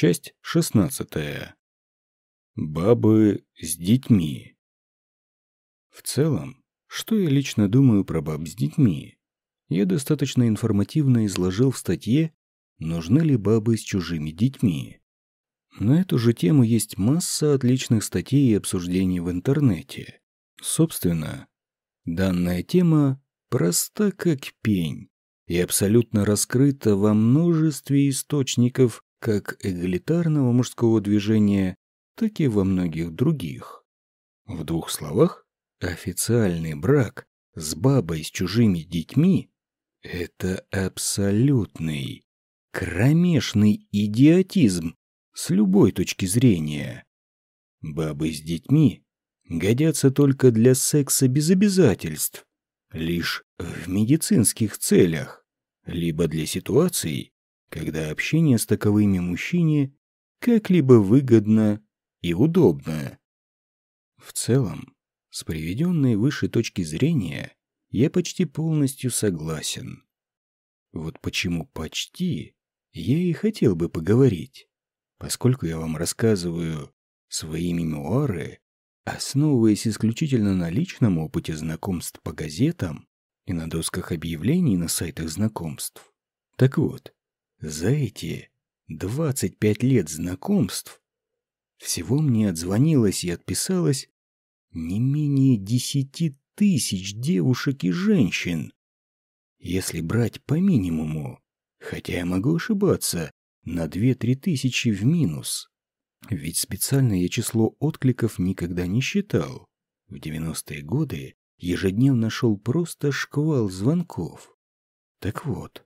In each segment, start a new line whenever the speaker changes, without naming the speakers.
Часть 16. Бабы с детьми. В целом, что я лично думаю про баб с детьми? Я достаточно информативно изложил в статье «Нужны ли бабы с чужими детьми?». На эту же тему есть масса отличных статей и обсуждений в интернете. Собственно, данная тема проста как пень и абсолютно раскрыта во множестве источников как эгалитарного мужского движения, так и во многих других. В двух словах, официальный брак с бабой с чужими детьми – это абсолютный, кромешный идиотизм с любой точки зрения. Бабы с детьми годятся только для секса без обязательств, лишь в медицинских целях, либо для ситуаций, когда общение с таковыми мужчине как-либо выгодно и удобно. В целом, с приведенной выше точки зрения, я почти полностью согласен. Вот почему почти я и хотел бы поговорить, поскольку я вам рассказываю свои мемуары, основываясь исключительно на личном опыте знакомств по газетам и на досках объявлений на сайтах знакомств. Так вот, за эти 25 лет знакомств всего мне отзвонилось и отписалось не менее десяти тысяч девушек и женщин. Если брать по минимуму, хотя я могу ошибаться, на 2-3 тысячи в минус. Ведь специально я число откликов никогда не считал. В 90-е годы ежедневно шел просто шквал звонков. Так вот,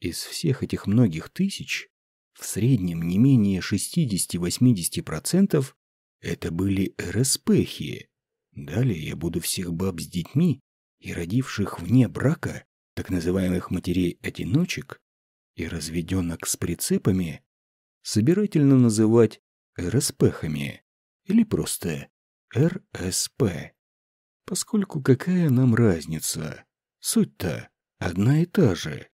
из всех этих многих тысяч, в среднем не менее 60-80% это были РСПхи. Далее я буду всех баб с детьми и родивших вне брака, так называемых матерей-одиночек, и разведенок с прицепами, собирательно называть РСПхами или просто РСП. Поскольку какая нам разница? Суть-то одна и та же.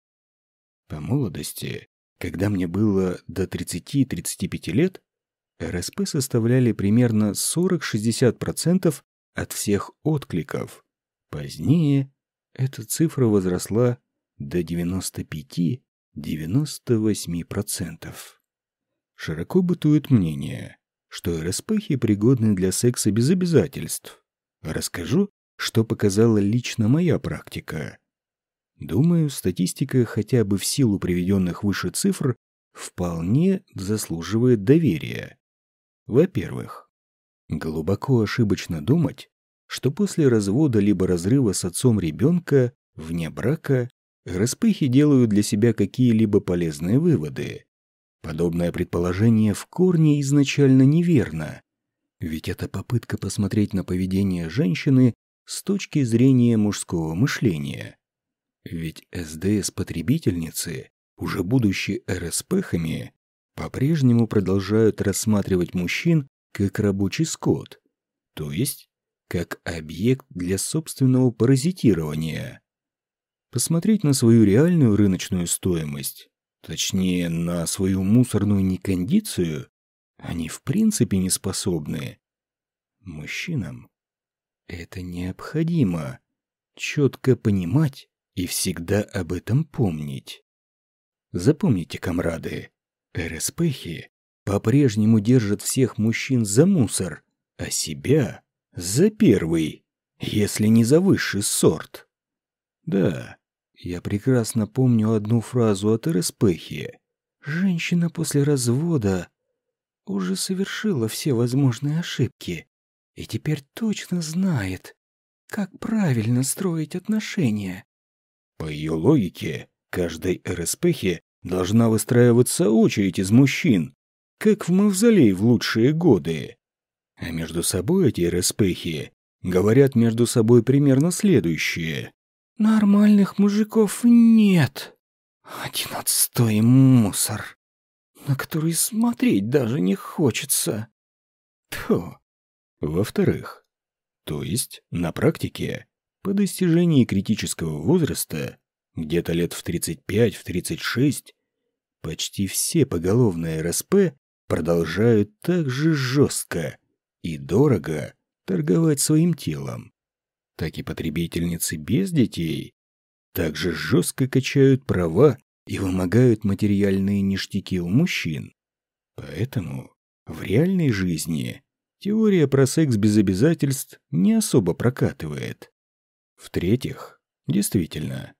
По молодости, когда мне было до 30-35 лет, РСП составляли примерно 40-60% от всех откликов. Позднее эта цифра возросла до 95-98%. Широко бытует мнение, что РСПхи пригодны для секса без обязательств. Расскажу, что показала лично моя практика. Думаю, статистика хотя бы в силу приведенных выше цифр вполне заслуживает доверия. Во-первых, глубоко ошибочно думать, что после развода либо разрыва с отцом ребенка вне брака распыхи делают для себя какие-либо полезные выводы. Подобное предположение в корне изначально неверно, ведь это попытка посмотреть на поведение женщины с точки зрения мужского мышления – ведь СДС-потребительницы, уже будучи РСПхами, по-прежнему продолжают рассматривать мужчин как рабочий скот, то есть как объект для собственного паразитирования. Посмотреть на свою реальную рыночную стоимость, точнее, на свою мусорную некондицию, они в принципе не способны. Мужчинам это необходимо четко понимать, и всегда об этом помнить. Запомните, комрады, РСПхи по-прежнему держат всех мужчин за мусор, а себя за первый, если не за высший сорт. Да, я прекрасно помню одну фразу от РСПхи. Женщина после развода уже совершила все возможные ошибки и теперь точно знает, как правильно строить отношения. По ее логике, каждой РСПхе должна выстраиваться очередь из мужчин, как в мавзолей в лучшие годы. А между собой эти РСПхи говорят между собой примерно следующее. «Нормальных мужиков нет. Один отстой мусор, на который смотреть даже не хочется». То. Во-вторых, то есть на практике по достижении критического возраста, где-то лет в 35-36, почти все поголовные РСП продолжают так же жестко и дорого торговать своим телом, так и потребительницы без детей также жестко качают права и вымогают материальные ништяки у мужчин. Поэтому в реальной жизни теория про секс без обязательств не особо прокатывает. В-третьих, действительно,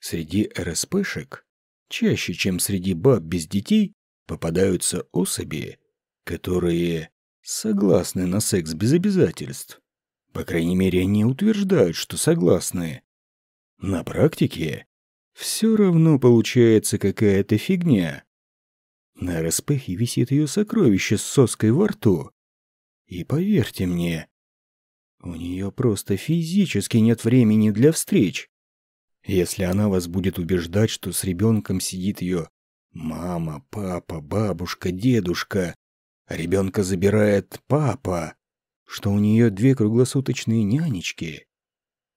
среди РСПшек чаще, чем среди баб без детей, попадаются особи, которые согласны на секс без обязательств. По крайней мере, они утверждают, что согласны. На практике все равно получается какая-то фигня. На распахе висит ее сокровище с соской во рту. И поверьте мне, у нее просто физически нет времени для встреч. Если она вас будет убеждать, что с ребенком сидит ее мама, папа, бабушка, дедушка, а ребенка забирает папа, что у нее две круглосуточные нянечки,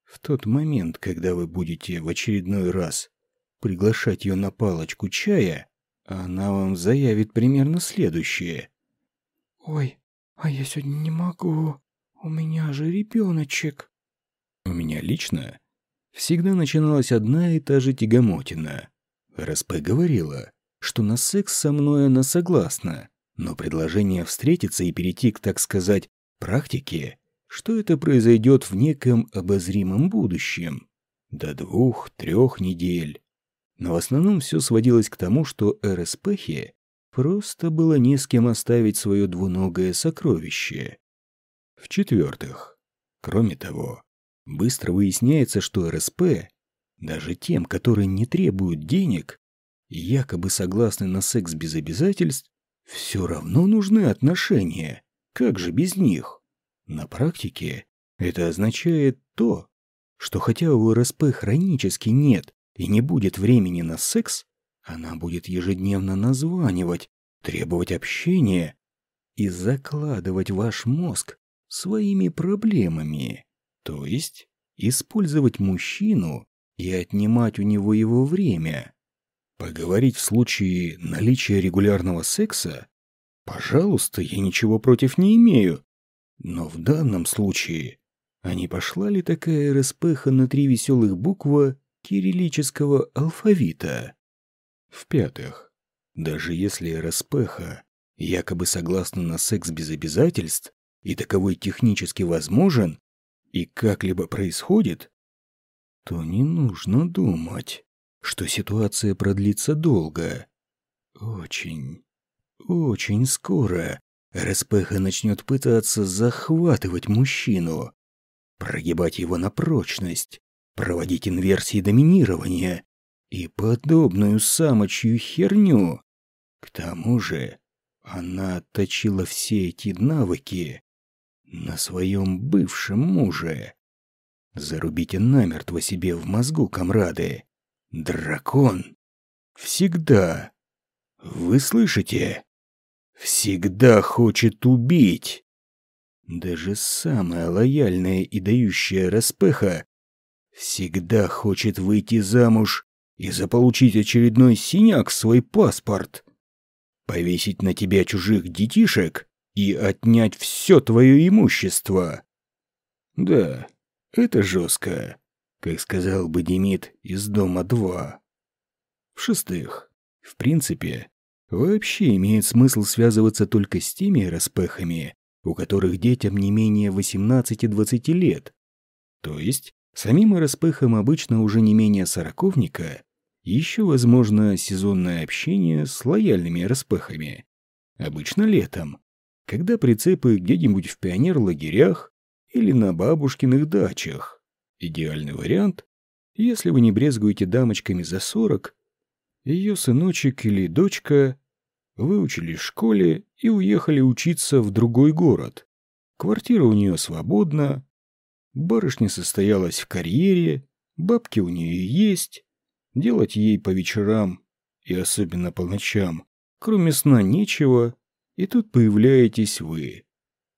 в тот момент, когда вы будете в очередной раз приглашать ее на палочку чая, она вам заявит примерно следующее.
«Ой, а я сегодня не могу. У меня же ребеночек».
У меня лично всегда начиналась одна и та же тягомотина. РСП говорила, что на секс со мной она согласна, но предложение встретиться и перейти к, так сказать, практике, что это произойдет в неком обозримом будущем, до двух-трех недель. Но в основном все сводилось к тому, что РСПхе просто было не с кем оставить свое двуногое сокровище. В-четвертых, кроме того, быстро выясняется, что РСП, даже тем, которые не требуют денег, якобы согласны на секс без обязательств, все равно нужны отношения. Как же без них? На практике это означает то, что хотя у РСП хронически нет и не будет времени на секс, она будет ежедневно названивать, требовать общения и закладывать ваш мозг своими проблемами. То есть использовать мужчину и отнимать у него его время. Поговорить в случае наличия регулярного секса? Пожалуйста, я ничего против не имею. Но в данном случае, а не пошла ли такая распыха на три веселых буква кириллического алфавита? В-пятых, даже если распеха якобы согласна на секс без обязательств, и таковой технически возможен, и как-либо происходит, то не нужно думать, что ситуация продлится долго. Очень, очень скоро Респеха начнет пытаться захватывать мужчину, прогибать его на прочность, проводить инверсии доминирования и подобную самочью херню. К тому же она отточила все эти навыки на своем бывшем муже. Зарубите намертво себе в мозгу, комрады. Дракон всегда. Вы слышите? всегда хочет убить. Даже самая лояльная и дающая распеха всегда хочет выйти замуж и заполучить очередной синяк в свой паспорт, повесить на тебя чужих детишек и отнять все твое имущество. Да, это жестко, как сказал бы Демид из дома 2. В-шестых, в принципе, Вообще имеет смысл связываться только с теми распехами, у которых детям не менее 18-20 лет. То есть, самим распехам обычно уже не менее сороковника, еще возможно сезонное общение с лояльными распехами. Обычно летом, когда прицепы где-нибудь в пионер-лагерях или на бабушкиных дачах. Идеальный вариант, если вы не брезгуете дамочками за 40 ее сыночек или дочка выучились в школе и уехали учиться в другой город. Квартира у нее свободна, барышня состоялась в карьере, бабки у нее есть, делать ей по вечерам и особенно по ночам, кроме сна нечего, и тут появляетесь вы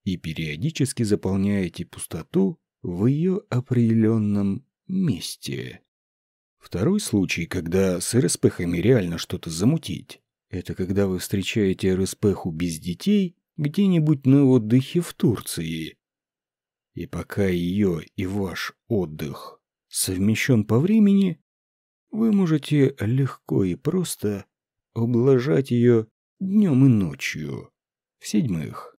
и периодически заполняете пустоту в ее определенном месте. Второй случай, когда с РСПХами реально что-то замутить, Это когда вы встречаете РСПху без детей где-нибудь на отдыхе в Турции. И пока ее и ваш отдых совмещен по времени, вы можете легко и просто ублажать ее днем и ночью. В-седьмых,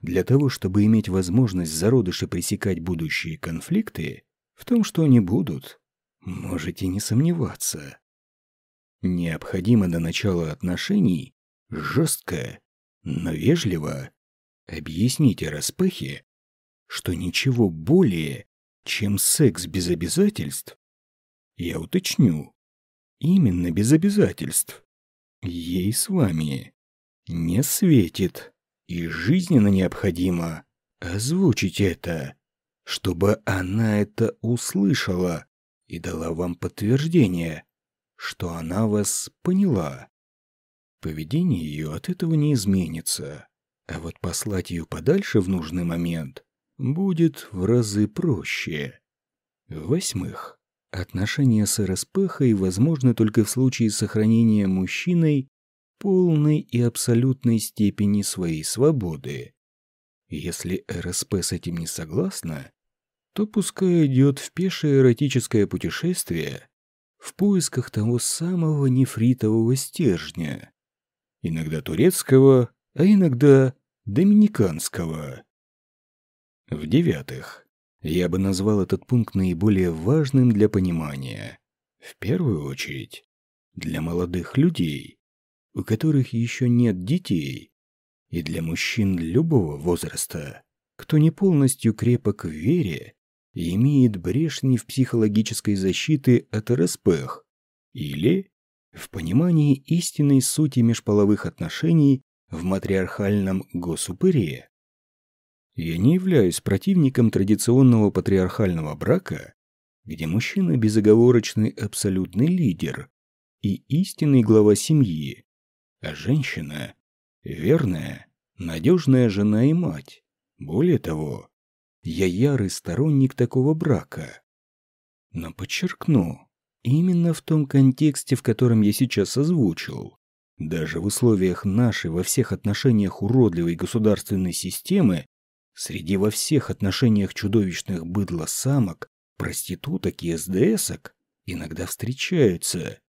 для того, чтобы иметь возможность зародыши пресекать будущие конфликты, в том, что они будут, можете не сомневаться. Необходимо до начала отношений жестко, но вежливо объясните распахе, что ничего более, чем секс без обязательств, я уточню, именно без обязательств, ей с вами не светит и жизненно необходимо озвучить это, чтобы она это услышала и дала вам подтверждение, что она вас поняла. Поведение ее от этого не изменится, а вот послать ее подальше в нужный момент будет в разы проще. Восьмых. Отношения с РСПХой возможны только в случае сохранения мужчиной полной и абсолютной степени своей свободы. Если РСП с этим не согласна, то пускай идет в пешее эротическое путешествие в поисках того самого нефритового стержня. Иногда турецкого, а иногда доминиканского. В-девятых, я бы назвал этот пункт наиболее важным для понимания. В первую очередь, для молодых людей, у которых еще нет детей, и для мужчин любого возраста, кто не полностью крепок в вере и имеет брешни в психологической защиты от РСПХ, или в понимании истинной сути межполовых отношений в матриархальном госупыре. Я не являюсь противником традиционного патриархального брака, где мужчина безоговорочный абсолютный лидер и истинный глава семьи, а женщина – верная, надежная жена и мать. Более того, я ярый сторонник такого брака. Но подчеркну, именно в том контексте, в котором я сейчас озвучил. Даже в условиях нашей во всех отношениях уродливой государственной системы, среди во всех отношениях чудовищных быдло-самок, проституток и СДСок иногда встречаются,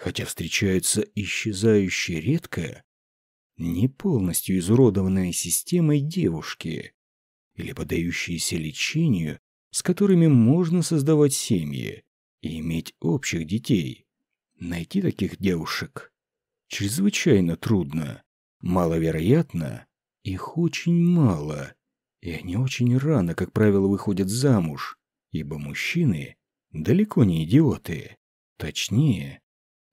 хотя встречаются исчезающе редко, не полностью изуродованные системой девушки или подающиеся лечению, с которыми можно создавать семьи и иметь общих детей. Найти таких девушек чрезвычайно трудно, маловероятно, их очень мало, и они очень рано, как правило, выходят замуж, ибо мужчины далеко не идиоты. Точнее,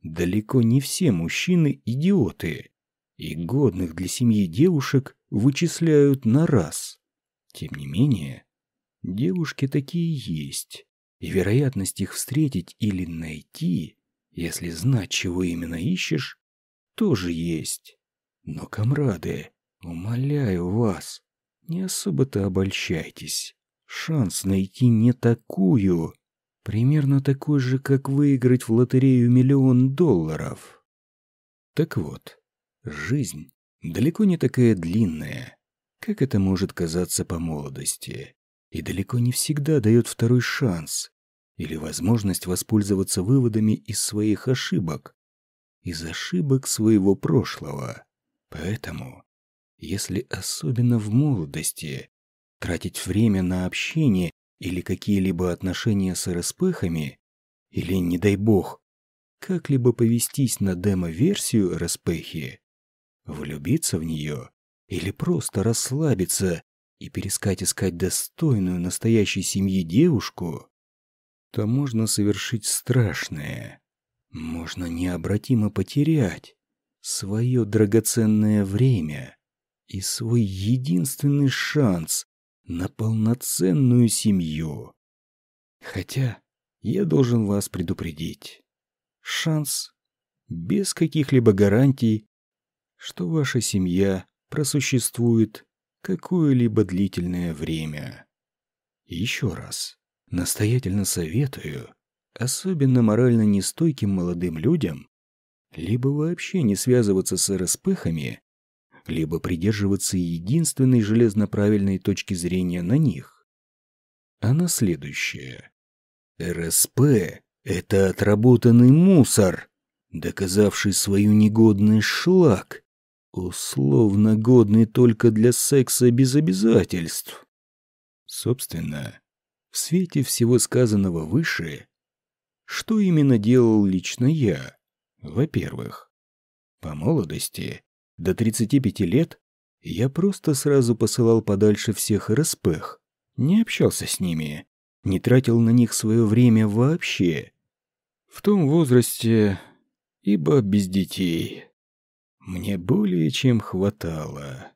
Далеко не все мужчины идиоты, и годных для семьи девушек вычисляют на раз. Тем не менее, девушки такие есть, и вероятность их встретить или найти, если знать, чего именно ищешь, тоже есть. Но, комрады, умоляю вас, не особо-то обольщайтесь. Шанс найти не такую, Примерно такой же, как выиграть в лотерею миллион долларов. Так вот, жизнь далеко не такая длинная, как это может казаться по молодости, и далеко не всегда дает второй шанс или возможность воспользоваться выводами из своих ошибок, из ошибок своего прошлого. Поэтому, если особенно в молодости тратить время на общение или какие-либо отношения с РСПхами, или, не дай бог, как-либо повестись на демо-версию РСПхи, влюбиться в нее или просто расслабиться и перескать искать достойную настоящей семьи девушку, то можно совершить страшное. Можно необратимо потерять свое драгоценное время и свой единственный шанс на полноценную семью. Хотя я должен вас предупредить. Шанс без каких-либо гарантий, что ваша семья просуществует какое-либо длительное время. Еще раз, настоятельно советую, особенно морально нестойким молодым людям, либо вообще не связываться с РСПхами, либо придерживаться единственной железноправильной точки зрения на них. А на следующее. РСП — это отработанный мусор, доказавший свою негодность шлак, условно годный только для секса без обязательств. Собственно, в свете всего сказанного выше, что именно делал лично я? Во-первых, по молодости, до 35 лет, я просто сразу посылал подальше всех РСПх, не общался с ними, не тратил на них свое время вообще. В том возрасте, ибо без детей, мне более чем хватало.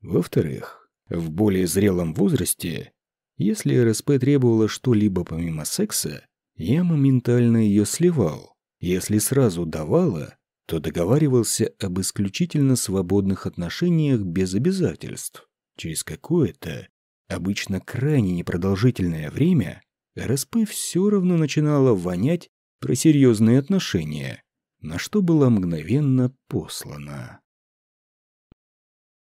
Во-вторых, в более зрелом возрасте, если РСП требовала что-либо помимо секса, я моментально ее сливал. Если сразу давала, то договаривался об исключительно свободных отношениях без обязательств. Через какое-то, обычно крайне непродолжительное время, РСП все равно начинала вонять про серьезные отношения, на что была мгновенно послана.